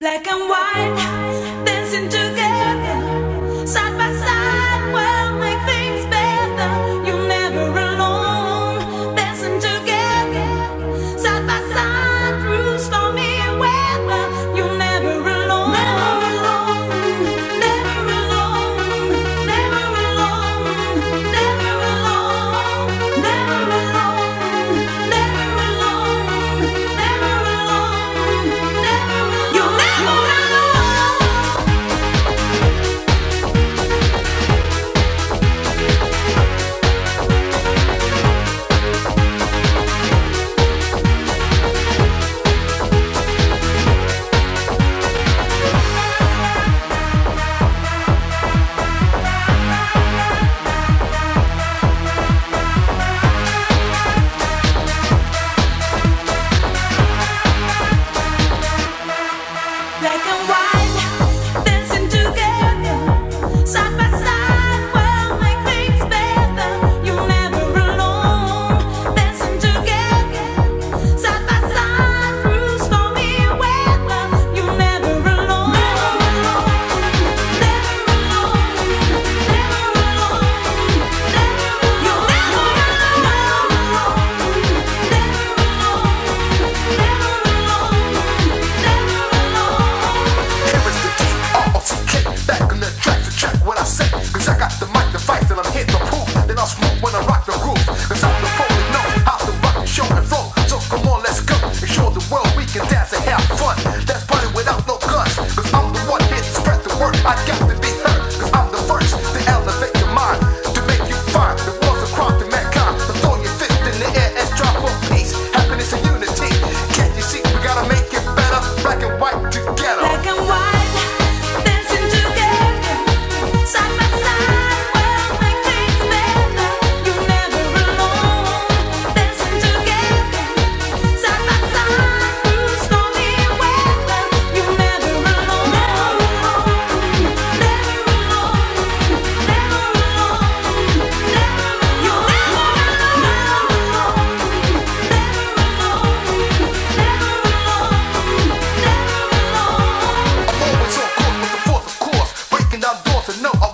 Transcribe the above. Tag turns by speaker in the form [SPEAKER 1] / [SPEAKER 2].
[SPEAKER 1] Black and white, dancing together.
[SPEAKER 2] You never